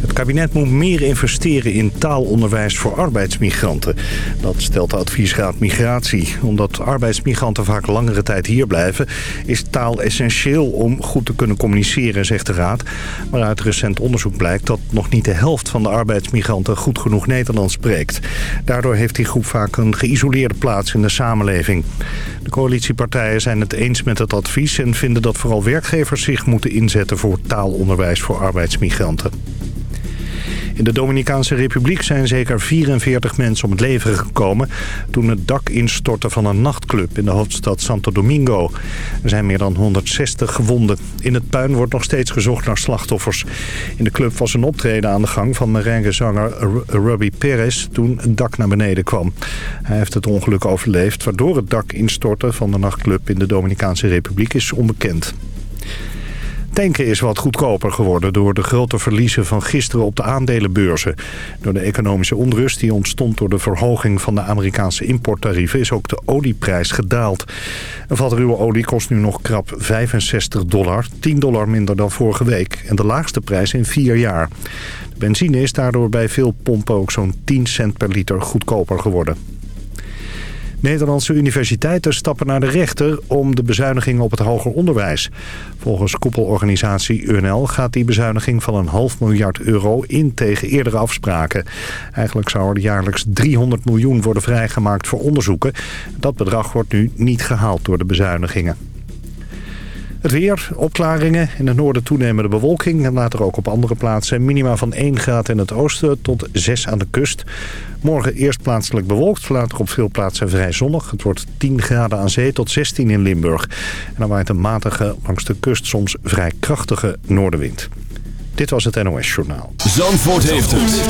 Het kabinet moet meer investeren in taalonderwijs voor arbeidsmigranten. Dat stelt de adviesraad Migratie. Omdat arbeidsmigranten vaak langere tijd hier blijven... is taal essentieel om goed te kunnen communiceren, zegt de raad. Maar uit recent onderzoek blijkt dat nog niet de helft van de arbeidsmigranten... goed genoeg Nederlands spreekt. Daardoor heeft die groep vaak een geïsoleerde plaats in de samenleving. De coalitiepartijen zijn het eens met het advies... en vinden dat vooral werkgevers zich moeten inzetten voor taalonderwijs voor arbeidsmigranten. In de Dominicaanse Republiek zijn zeker 44 mensen om het leven gekomen... toen het dak instortte van een nachtclub in de hoofdstad Santo Domingo. Er zijn meer dan 160 gewonden. In het puin wordt nog steeds gezocht naar slachtoffers. In de club was een optreden aan de gang van merengezanger Ruby Perez... toen het dak naar beneden kwam. Hij heeft het ongeluk overleefd... waardoor het dak instortte van de nachtclub in de Dominicaanse Republiek is onbekend. Tanken is wat goedkoper geworden door de grote verliezen van gisteren op de aandelenbeurzen. Door de economische onrust die ontstond door de verhoging van de Amerikaanse importtarieven is ook de olieprijs gedaald. Een vat ruwe olie kost nu nog krap 65 dollar, 10 dollar minder dan vorige week en de laagste prijs in vier jaar. De benzine is daardoor bij veel pompen ook zo'n 10 cent per liter goedkoper geworden. Nederlandse universiteiten stappen naar de rechter om de bezuinigingen op het hoger onderwijs. Volgens koepelorganisatie UNL gaat die bezuiniging van een half miljard euro in tegen eerdere afspraken. Eigenlijk zou er jaarlijks 300 miljoen worden vrijgemaakt voor onderzoeken. Dat bedrag wordt nu niet gehaald door de bezuinigingen. Het weer, opklaringen, in het noorden toenemende bewolking... en later ook op andere plaatsen. Minima van 1 graad in het oosten tot 6 aan de kust. Morgen eerst plaatselijk bewolkt, later op veel plaatsen vrij zonnig. Het wordt 10 graden aan zee tot 16 in Limburg. En dan waait een matige, langs de kust soms vrij krachtige noordenwind. Dit was het NOS Journaal. Zandvoort heeft het.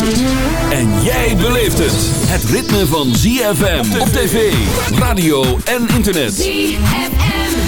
En jij beleeft het. Het ritme van ZFM op tv, radio en internet. ZFM.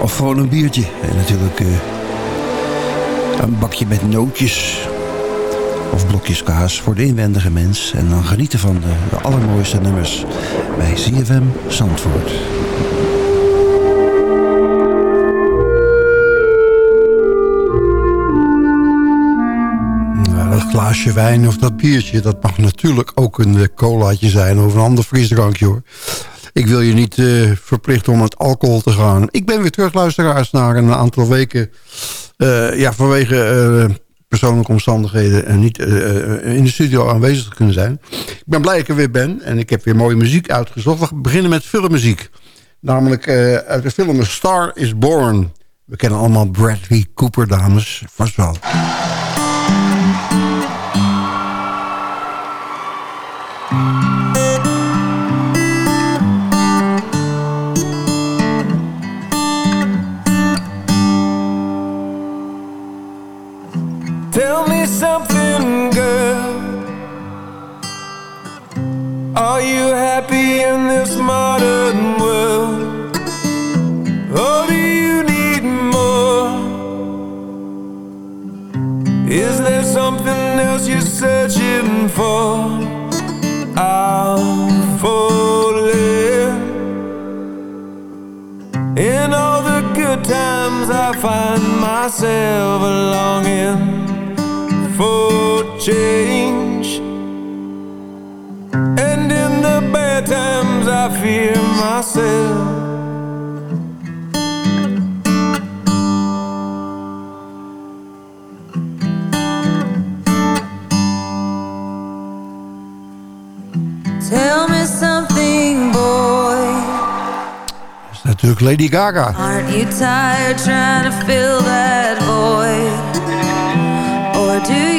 of gewoon een biertje. En natuurlijk uh, een bakje met nootjes. Of blokjes kaas voor de inwendige mens. En dan genieten van de, allermooiste nummers bij CFM Zandvoort. Nou, dat glaasje wijn of dat biertje, dat mag natuurlijk ook een eh, colaatje zijn of een ander frisdrankje hoor. Ik wil je niet uh, verplichten om het alcohol te gaan. Ik ben weer terug, luisteraars, naar een aantal weken... Uh, ja, vanwege uh, persoonlijke omstandigheden... en niet in de studio aanwezig te kunnen zijn. Ik ben blij dat ik er weer ben. En ik heb weer mooie muziek uitgezocht. We beginnen met filmmuziek. Namelijk uit de film Star is Born. We kennen allemaal Bradley Cooper, dames. Vast wel. Are you happy in this modern world? Or do you need more? Is there something else you're searching for? I for live in all the good times, I find myself longing for change. And in the bad times, I fear myself. Tell me something, boy. Natuurlijk Lady Gaga. Aren't you tired trying to fill that void? do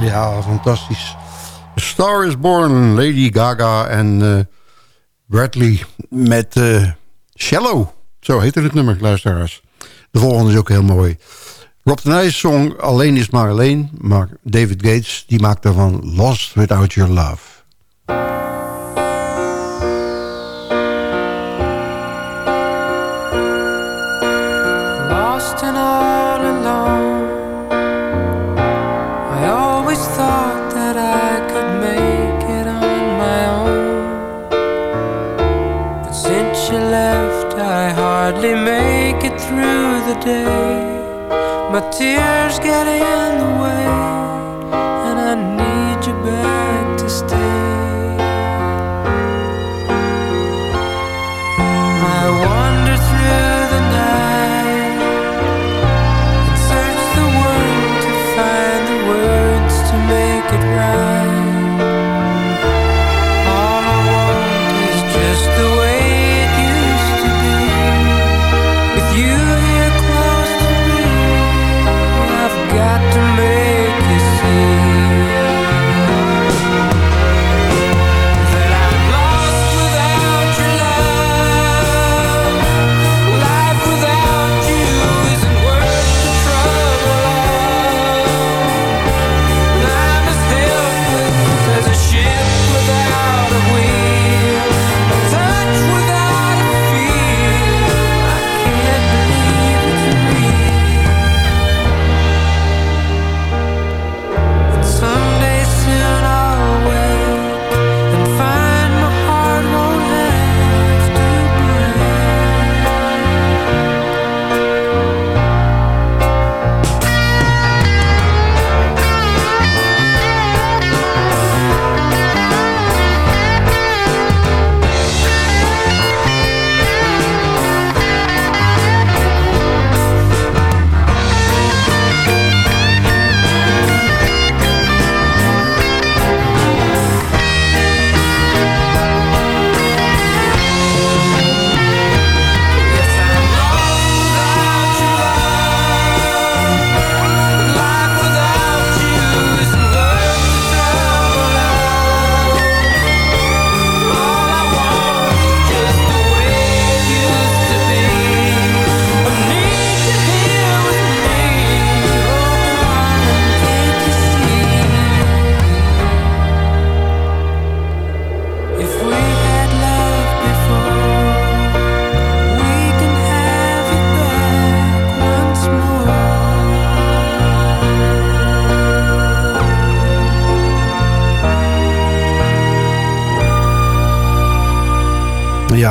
Ja, fantastisch. Star is Born, Lady Gaga en eh, Bradley met uh, Shallow. Zo heette het nummer, luisteraars. De volgende is ook heel mooi. Rob Nijs song Alleen is maar alleen. Maar David Gates die maakt daarvan Lost Without Your Love. day. My tears getting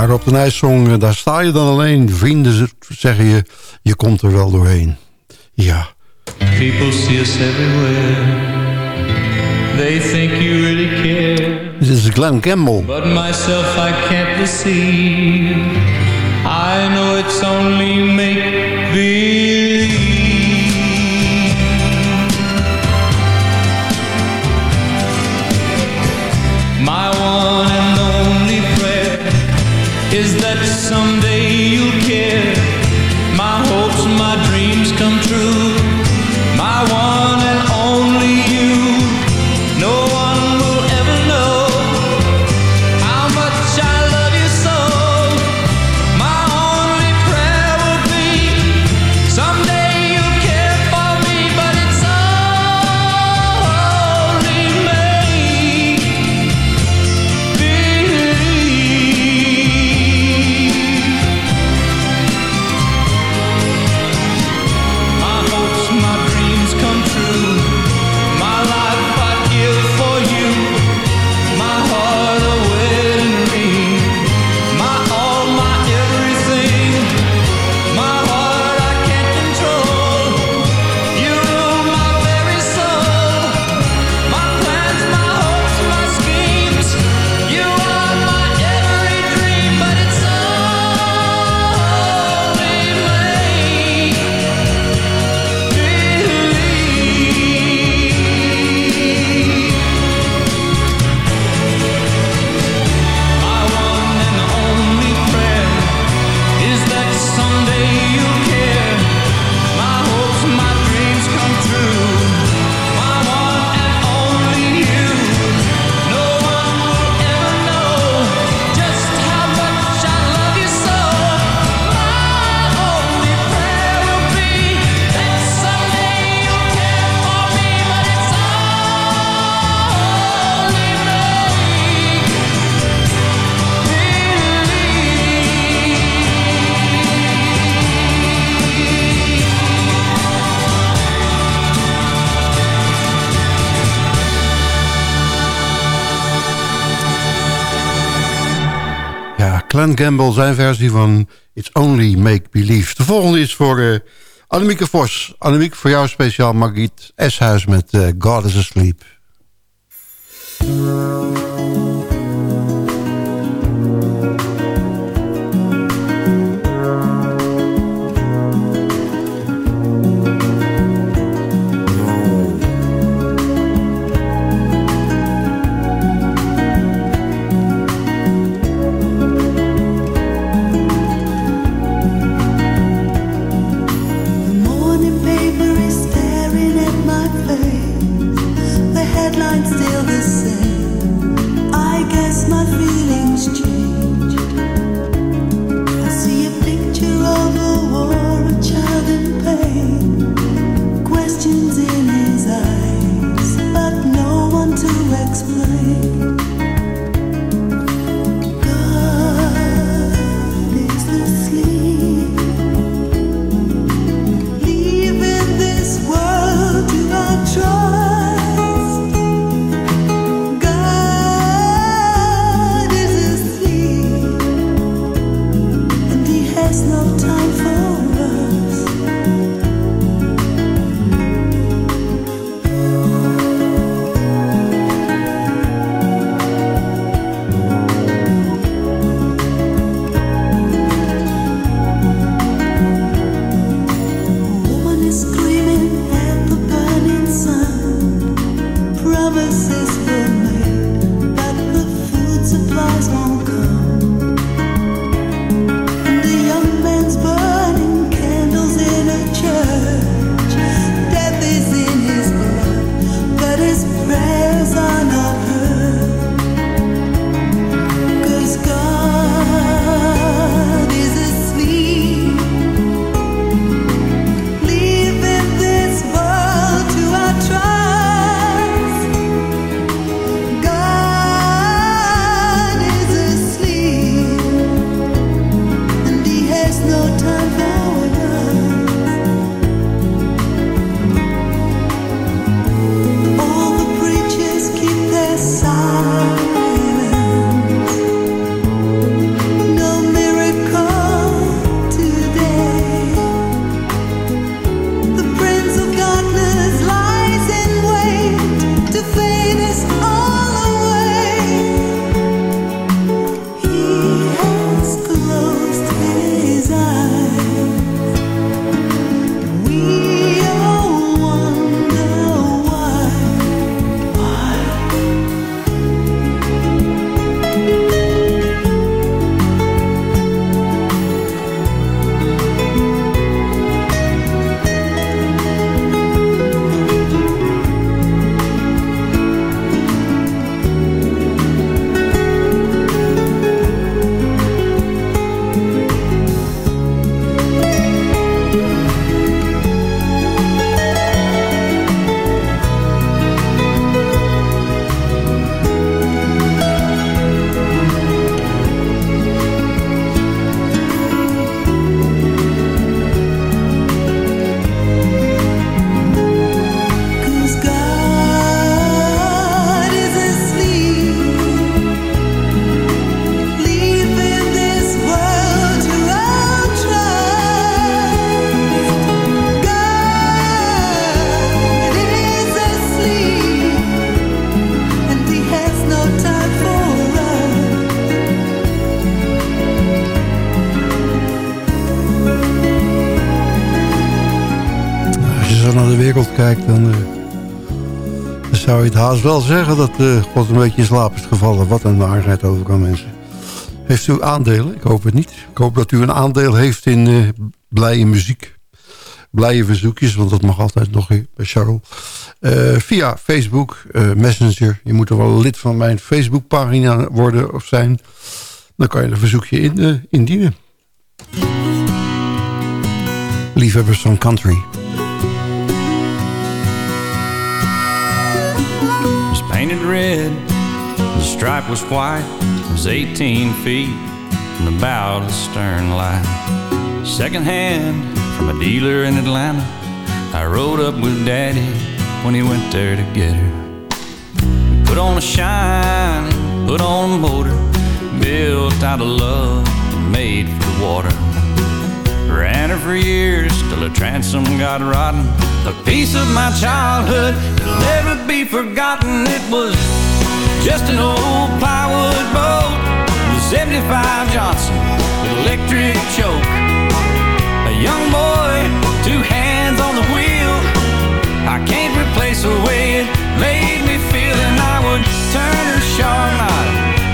Maar op de Nijssong, eh, daar sta je dan alleen. Vrienden zeggen je, je komt er wel doorheen. Ja. People see us everywhere. They think you really care. Dit is Glenn Campbell. But myself I can't deceive. I know it's only make-believe. Gamble, zijn versie van It's Only Make Believe. De volgende is voor uh, Annemieke Vos. Annemieke, voor jou speciaal Marguerite S-huis met eh, God is Asleep. Dan, eh, dan zou je het haast wel zeggen dat eh, God een beetje in slaap is gevallen. Wat een waarheid over kan mensen. Heeft u aandelen? Ik hoop het niet. Ik hoop dat u een aandeel heeft in eh, blije muziek. Blije verzoekjes, want dat mag altijd nog bij Charles. Via Facebook, Messenger. Je moet er wel lid van mijn Facebookpagina worden of zijn. Dan kan je een verzoekje in, indienen. Liefhebbers van country. Stripe was white. It was 18 feet the bow to stern line. Second hand from a dealer in Atlanta. I rode up with Daddy when he went there to get her. Put on a shine, put on a motor, built out of love and made for the water. Ran her for years till her transom got rotten. A piece of my childhood that'll never be forgotten. It was just an old plywood boat, the 75 Johnson with electric choke. A young boy, two hands on the wheel. I can't replace the way it made me feel, and I would turn her sharp knot,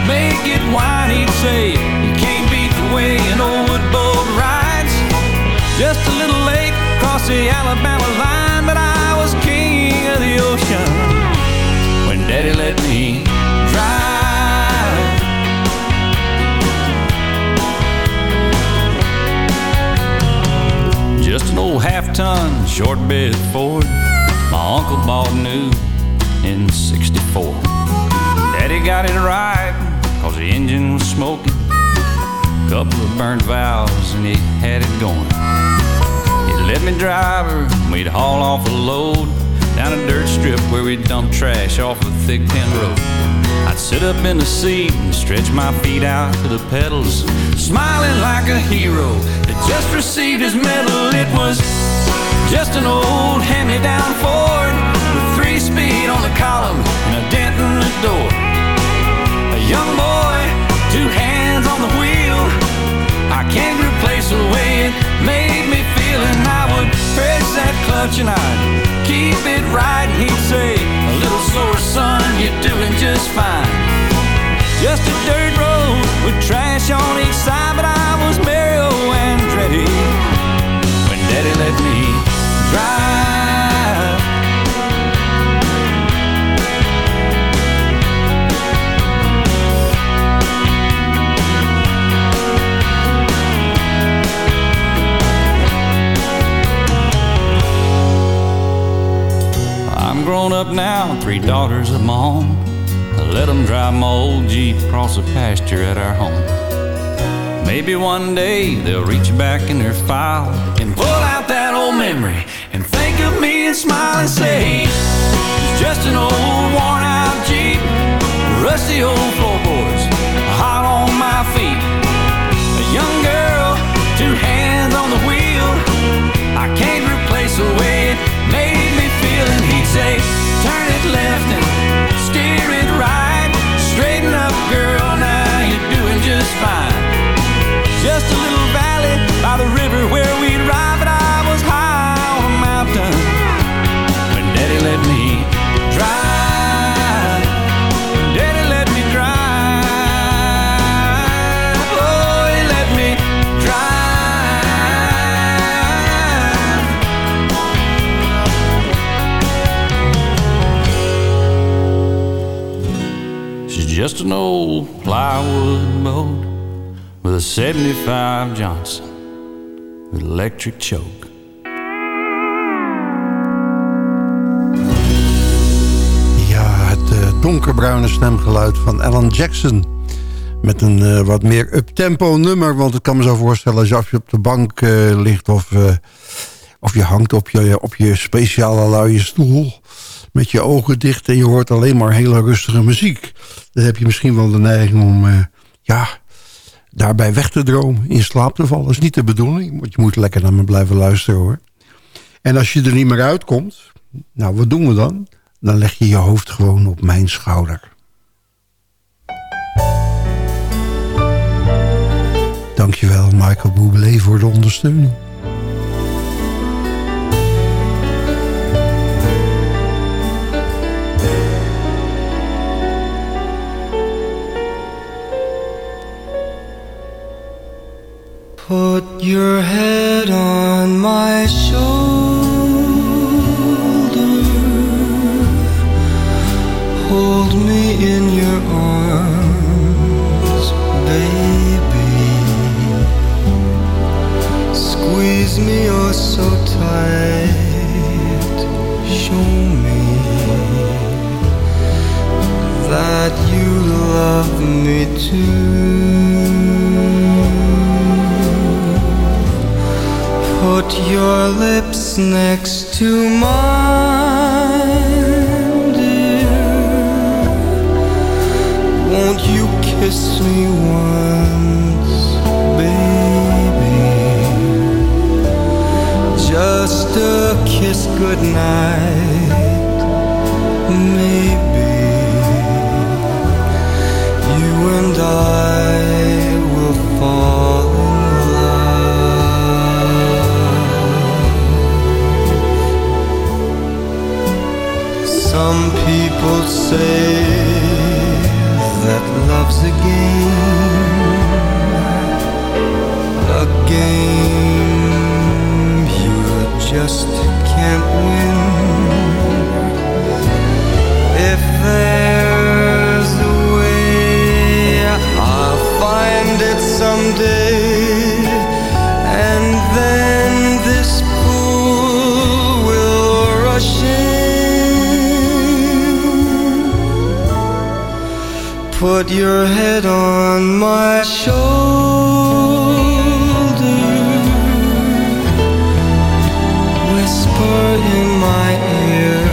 make it whine. He'd say, "You can't beat the way an old boat rides." Just a little lake across the Alabama half-ton short bed Ford my uncle bought new in 64. Daddy got it right cause the engine was smoking. Couple of burnt valves and he had it going. He'd let me drive her, we'd haul off a load down a dirt strip where we'd dump trash off a thick tin road. I'd sit up in the seat and stretch my feet out to the pedals, smiling like a hero that just received his medal. It was just an old hand-me-down Ford with three speed on the column and a dent in the door. A young boy, two hands on the wheel. I can't replace the way it made me feel, and I would press that clutch and I'd keep it right. And he'd say, "A little slower, son, you're doing just fine." Just a dirt road with trash on each side, but I was Mario Andretti when Daddy let me three daughters of own. I let them drive my old Jeep across the pasture at our home. Maybe one day they'll reach back in their file and pull out that old memory and smile and say, It's just an old worn out Jeep, rusty old floorboards, hot on my feet. 75 Johnson electric choke. Ja, het eh, donkerbruine stemgeluid van Alan Jackson. Met een eh, wat meer up-tempo nummer. Want ik kan me zo voorstellen als je op de bank eh, ligt... Of, of je hangt op je, op je speciale luie stoel... met je ogen dicht en je hoort alleen maar hele rustige muziek. Dan heb je misschien wel de neiging om... ja, daarbij weg te dromen, in slaap te vallen. Is niet de bedoeling, want je moet lekker naar me blijven luisteren hoor. En als je er niet meer uitkomt, nou wat doen we dan? Dan leg je je hoofd gewoon op mijn schouder. Dankjewel Michael Bublé voor de ondersteuning. Your head on my shoulder. Hold me in your arms, baby. Squeeze me oh so tight. Show me that you love me too. Put your lips next to mine, dear. Won't you kiss me once, baby? Just a kiss goodnight, Some people say that love's a game, a game you just can't win. If there's a way, I'll find it someday. Put your head on my shoulder. Whisper in my ear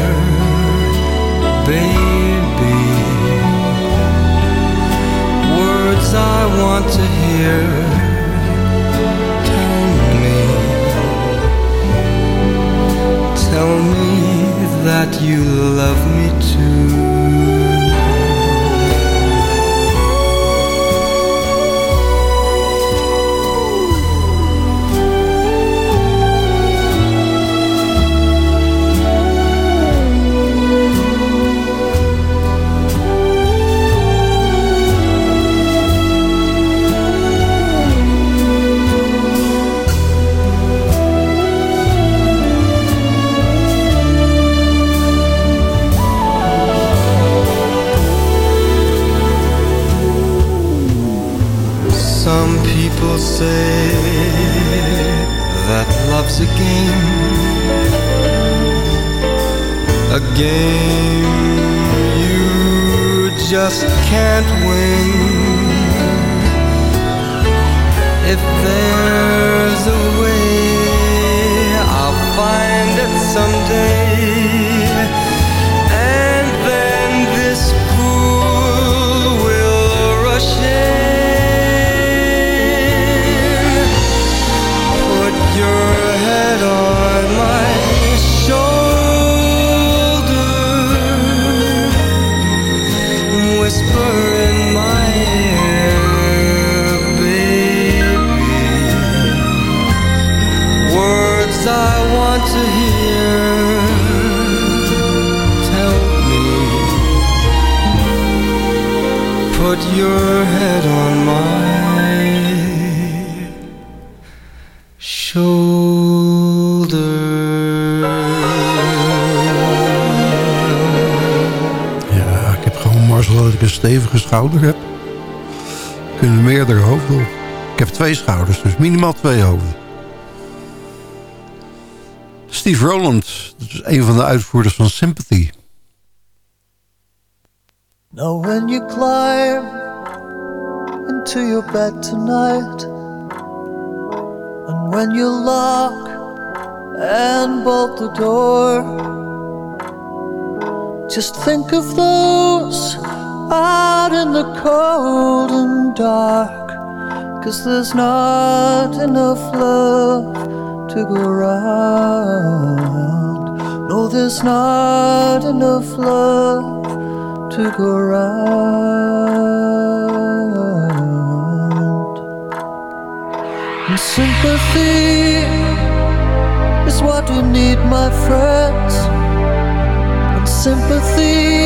baby. Words I want to hear. Dat ik een stevige schouder heb. Kunnen meerdere hoofden. Ik heb twee schouders, dus minimaal twee hoofden. Steve Rowland, is een van de uitvoerders van Sympathy. Now when you climb into your bed tonight And when you lock and bolt the door Just think of those out in the cold and dark Cause there's not enough love to go around No, there's not enough love to go round. And sympathy is what we need, my friends. And sympathy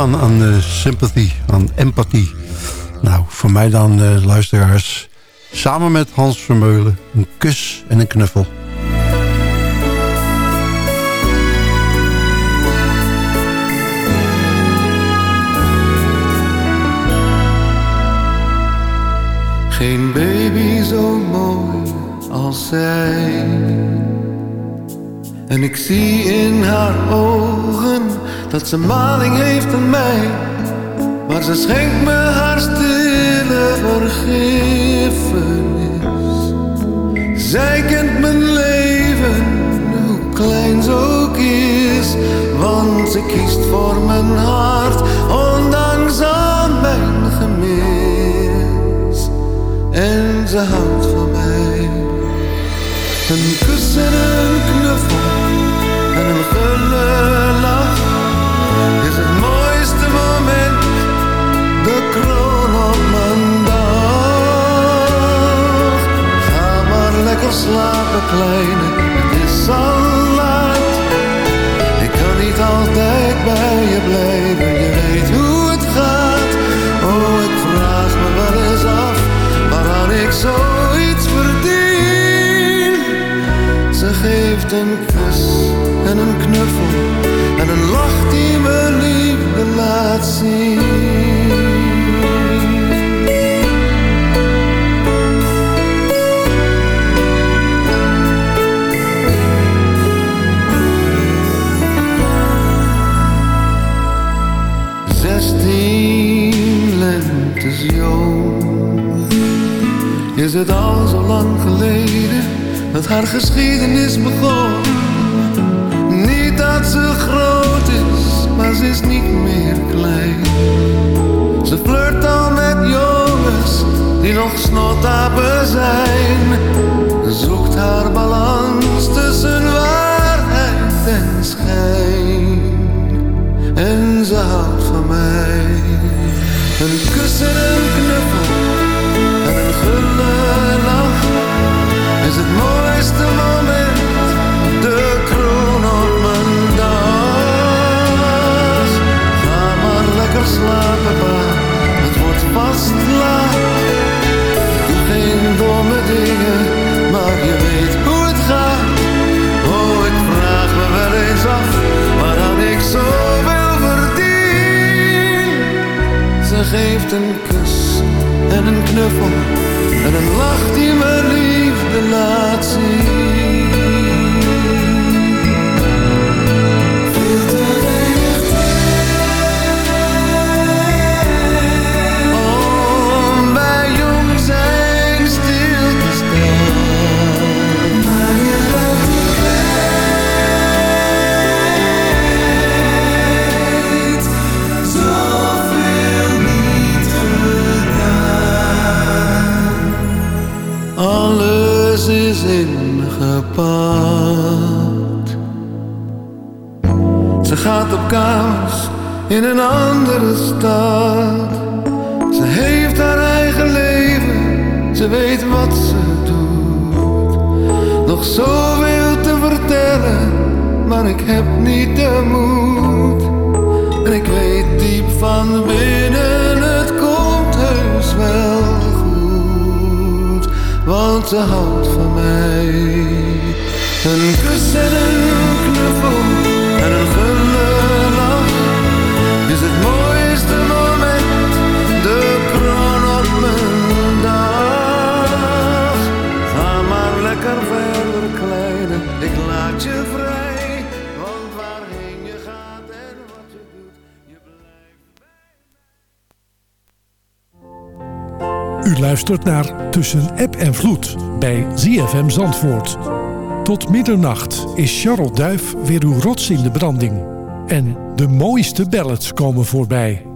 aan uh, aan empathie. Nou, voor mij dan, uh, luisteraars, samen met Hans Vermeulen... een kus en een knuffel. Geen baby zo mooi als zij... En ik zie in haar ogen dat ze maling heeft aan mij. Maar ze schenkt me haar stille vergiffenis. Zij kent mijn leven, hoe klein ze ook is. Want ze kiest voor mijn hart, ondanks aan mijn gemis. En ze houdt van mij. Een kus en een knuffel en een geluk. slapen kleine, het is al Is het al zo lang geleden dat haar geschiedenis begon? Niet dat ze groot is, maar ze is niet meer klein. Ze flirt al met jongens die nog snotapen zijn. En een knuffel en een lach die me liefde laat zien. Ze gaat op kamers in een andere stad. Ze heeft haar eigen leven, ze weet wat ze doet. Nog zoveel te vertellen, maar ik heb niet de moed. En ik weet diep van binnen, het komt heus wel goed. Want ze houdt van mij. Een kus en een knuffel en een glimlach is het mooiste moment, de kroon op mijn dag. Ga maar lekker verder, kleine, ik laat je vrij. Want waarheen je gaat en wat je doet, je blijft. U luistert naar Tussen App en Vloed bij ZFM Zandvoort. Tot middernacht is Charles Duif weer uw rots in de branding. En de mooiste ballads komen voorbij.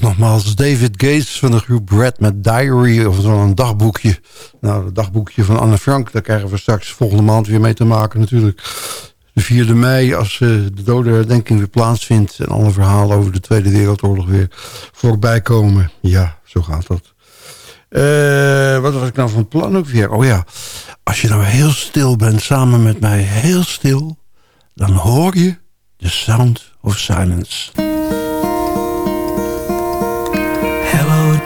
Nogmaals David Gates van de groep Brad met Diary... of een dagboekje. Nou, het dagboekje van Anne Frank... daar krijgen we straks volgende maand weer mee te maken natuurlijk. De 4e mei, als uh, de dodenherdenking weer plaatsvindt... en alle verhalen over de Tweede Wereldoorlog weer voorbij komen. Ja, zo gaat dat. Uh, wat was ik nou van plan ook weer? Oh ja, als je nou heel stil bent, samen met mij heel stil... dan hoor je The Sound of Silence.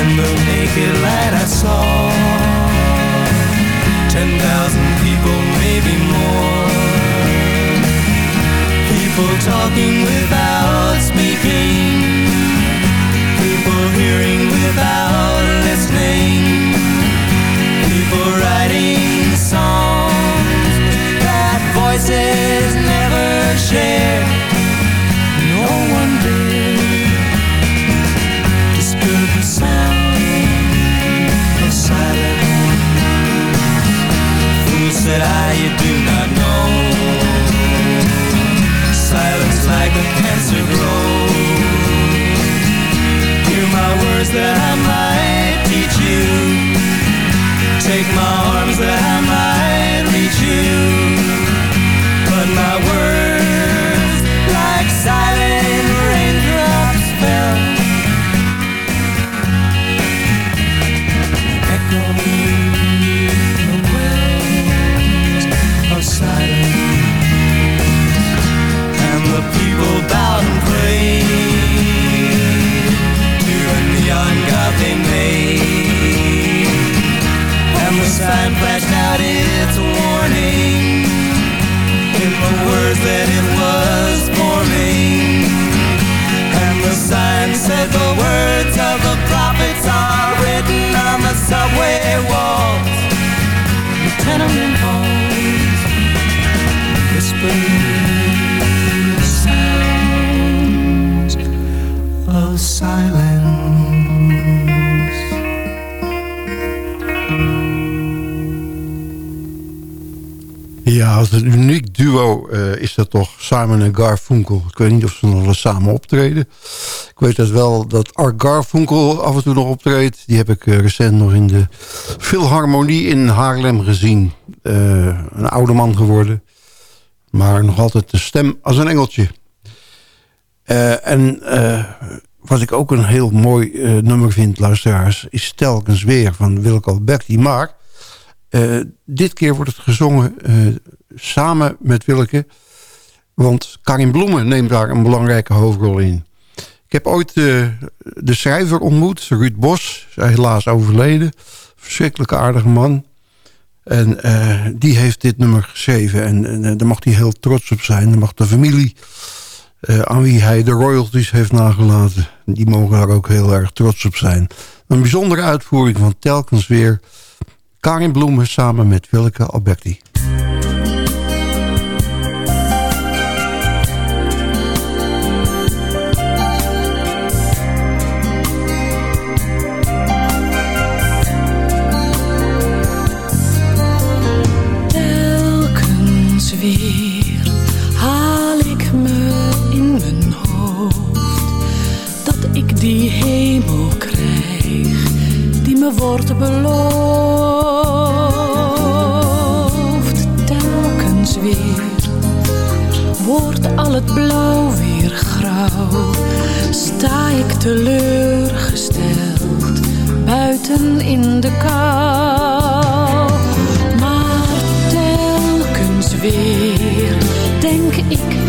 in the naked light I saw ten thousand people, maybe more. People talking without that een uniek duo eh, is dat toch Simon en Garfunkel. Ik weet niet of ze nog wel samen optreden. Ik weet dat wel dat Art Garfunkel af en toe nog optreedt. Die heb ik eh, recent nog in de Philharmonie in Haarlem gezien. Eh, een oude man geworden. Maar nog altijd de stem als een engeltje. Eh, en eh, wat ik ook een heel mooi eh, nummer vind, luisteraars... is telkens weer van Wilco Alberti. Maar dit keer wordt het gezongen samen met Willeke. Want Karin Bloemen neemt daar een belangrijke hoofdrol in. Ik heb ooit de schrijver ontmoet, Ruud Bos. Helaas overleden. Verschrikkelijk aardige man. En eh, die heeft dit nummer geschreven. En, en eh, daar mag hij heel trots op zijn. Daar mag de familie eh, aan wie hij de royalties heeft nagelaten... die mogen daar ook heel erg trots op zijn. Een bijzondere uitvoering van telkens weer... Karin Bloemen samen met Willeke Alberti. wordt beloofd. Telkens weer wordt al het blauw weer grauw. Sta ik teleurgesteld buiten in de kou. Maar telkens weer denk ik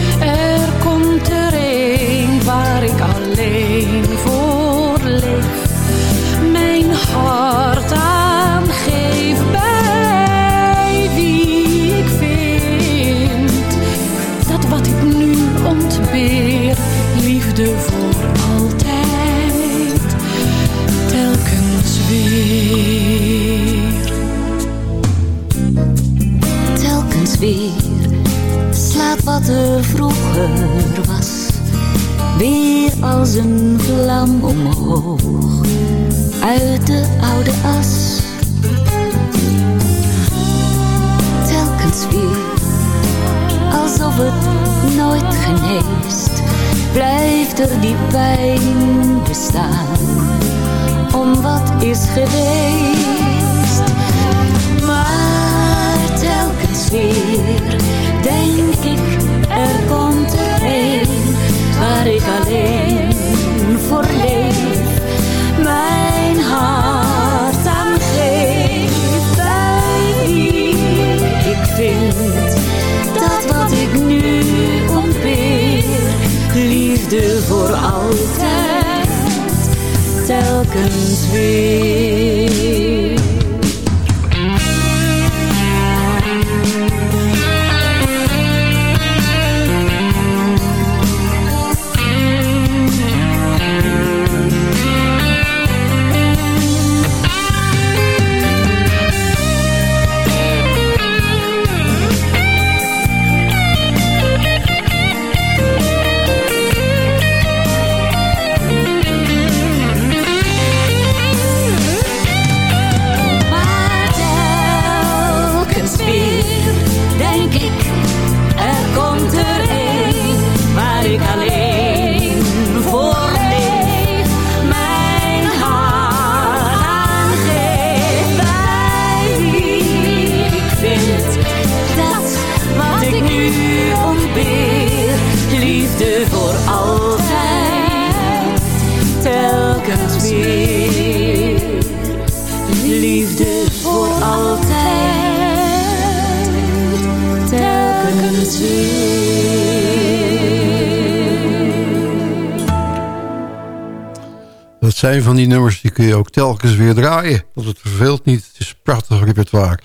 zijn van die nummers die kun je ook telkens weer draaien. Want het verveelt niet. Het is prachtig repertoire.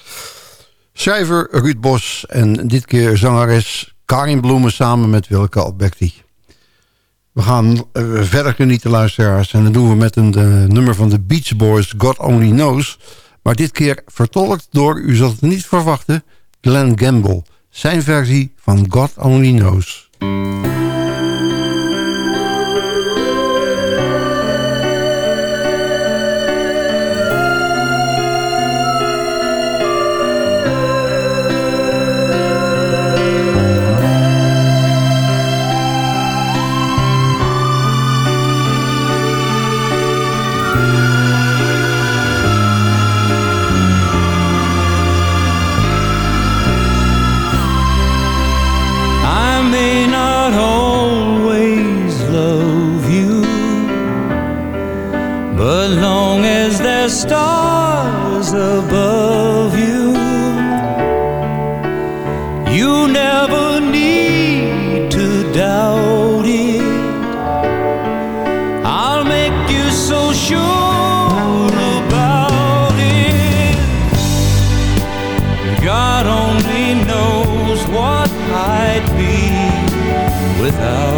Schrijver Ruud Bos en dit keer zangeres Karin Bloemen samen met Wilke Albecti. We gaan eh, verder genieten, luisteraars. En dat doen we met een eh, nummer van de Beach Boys, God Only Knows. Maar dit keer vertolkt door, u zult het niet verwachten, Glenn Gamble. Zijn versie van God Only Knows. There's stars above you, you never need to doubt it. I'll make you so sure about it. God only knows what I'd be without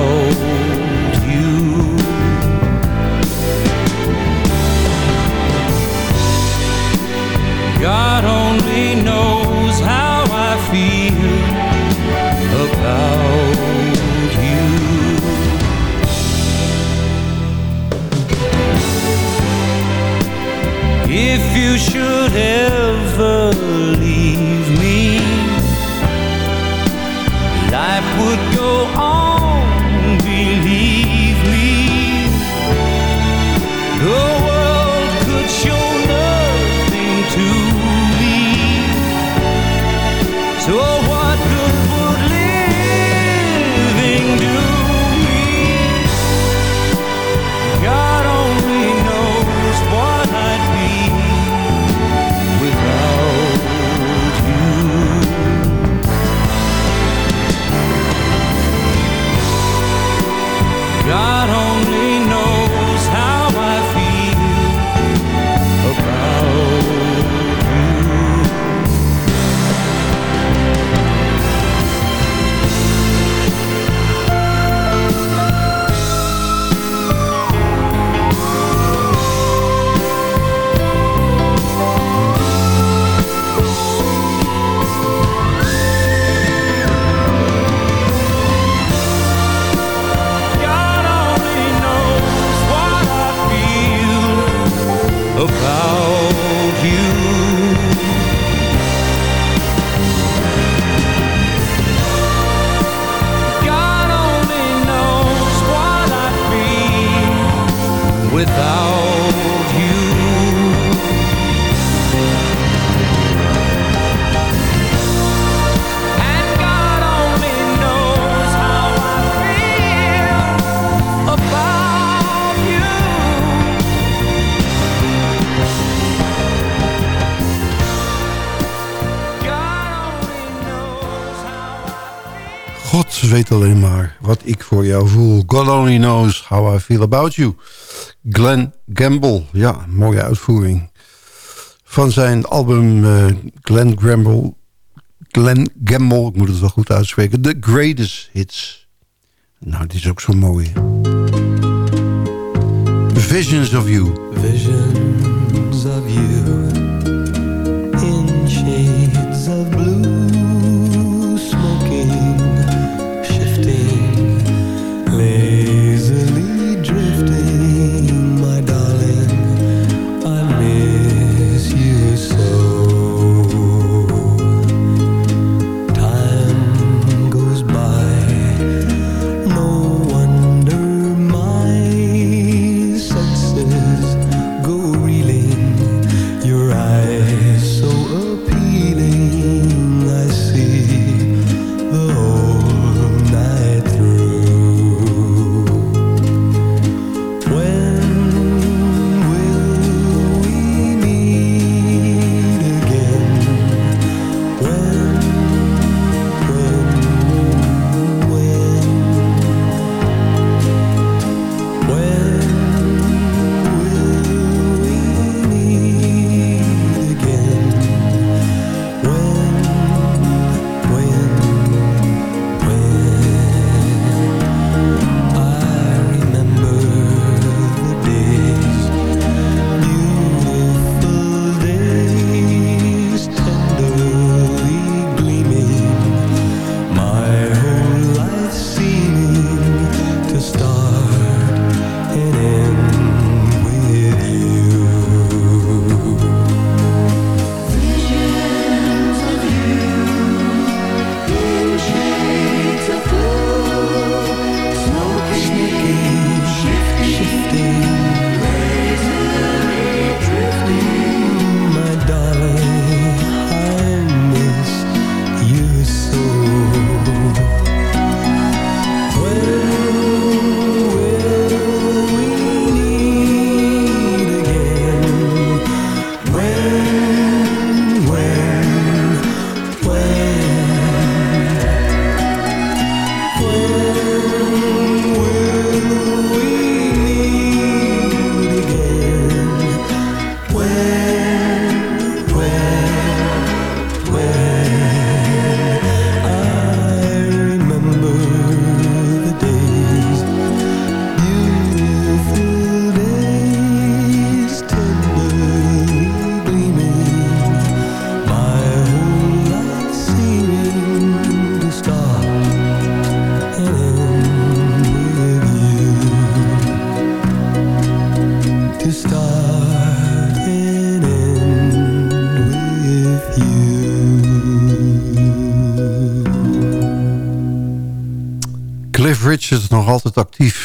you. God weet alleen maar wat ik voor jou voel. God only knows how I feel about you. Glenn Gamble, ja, mooie uitvoering. Van zijn album eh, Glenn Gamble, Glenn Gamble, ik moet het wel goed uitspreken. The Greatest Hits. Nou, dit is ook zo mooi. Visions of You. Visions of you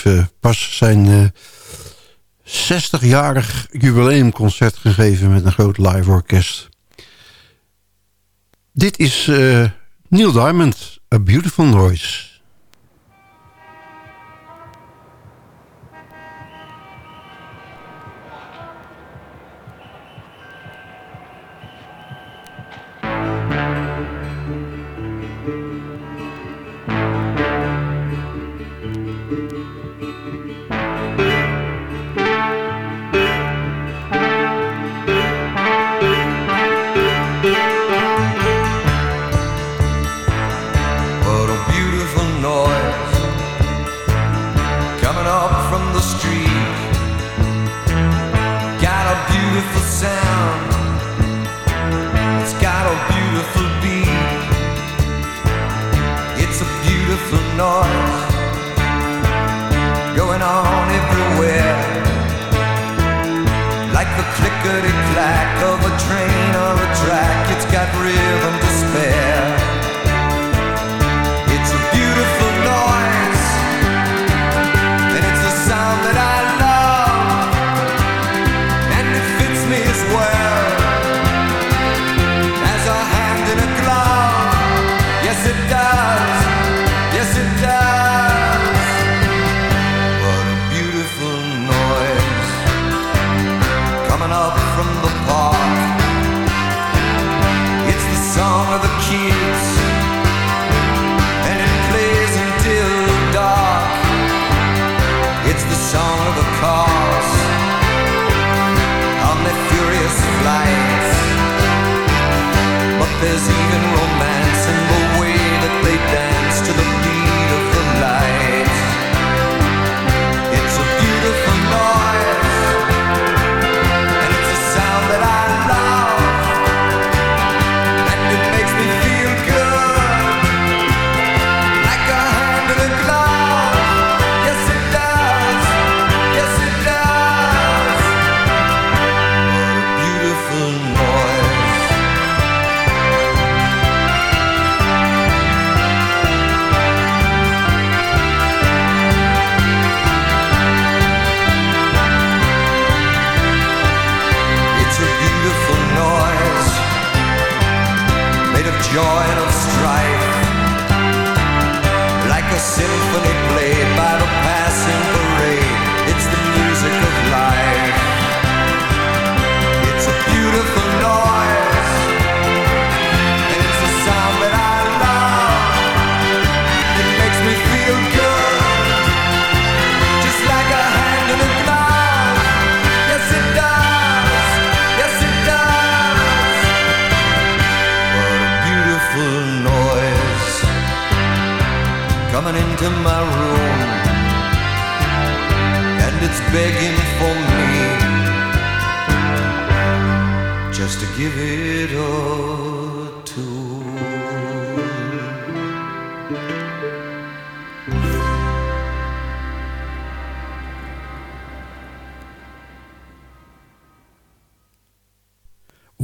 eh, pas zijn eh 60-jarig jubileumconcert gegeven met een groot live orkest. Dit is eh, Neil Diamond, A Beautiful Noise.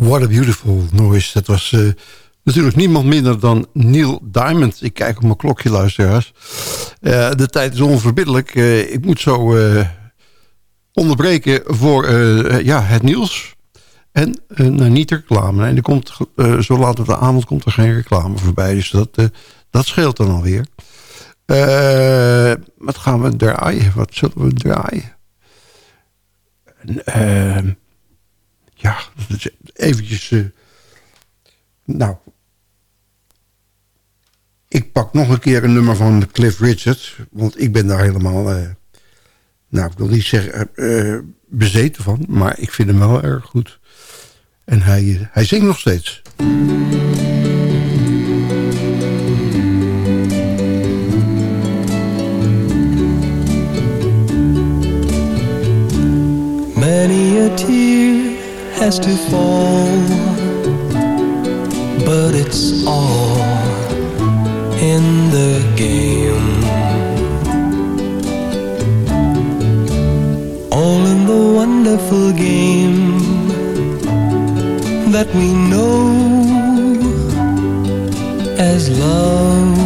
What a Beautiful Noise. Dat was eh, natuurlijk niemand minder dan Neil Diamond. Ik kijk op mijn klokje, luisteraars. Eh, de tijd is onverbiddelijk. Eh, ik moet zo onderbreken voor ja, het nieuws. En nou, niet reclame. En er komt, zo laat op de avond komt er geen reclame voorbij. Dus dat, dat scheelt dan alweer. Wat gaan we draaien? Wat zullen we draaien? Eh, ja, eventjes... eh, nou, ik pak nog een keer een nummer van Cliff Richard. Want ik ben daar helemaal... eh, nou, ik wil niet zeggen eh, bezeten van. Maar ik vind hem wel erg goed. En hij, hij zingt nog steeds. Has to fall, but it's all in the game. All in the wonderful game that we know as love.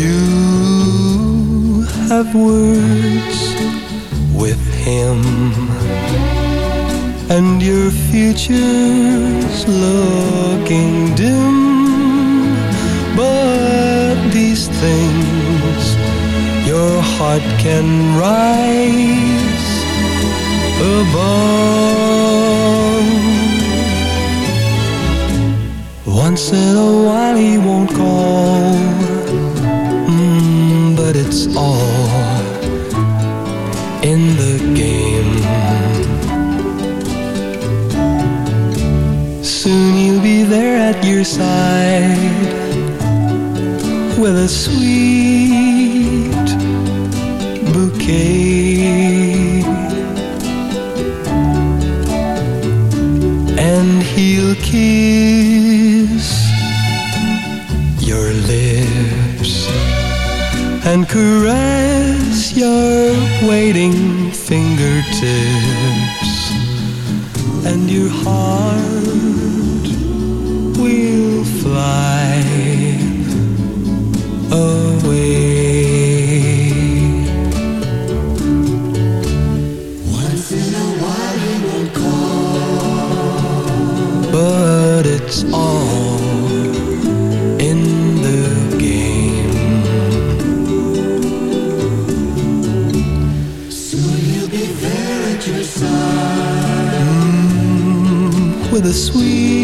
You have words him, and your future's looking dim. But these things your heart can rise above. Once in a while he won't call, mm, but it's all Soon he'll be there at your side with a sweet bouquet. And he'll kiss your lips and caress your waiting fingertips and your heart sweet.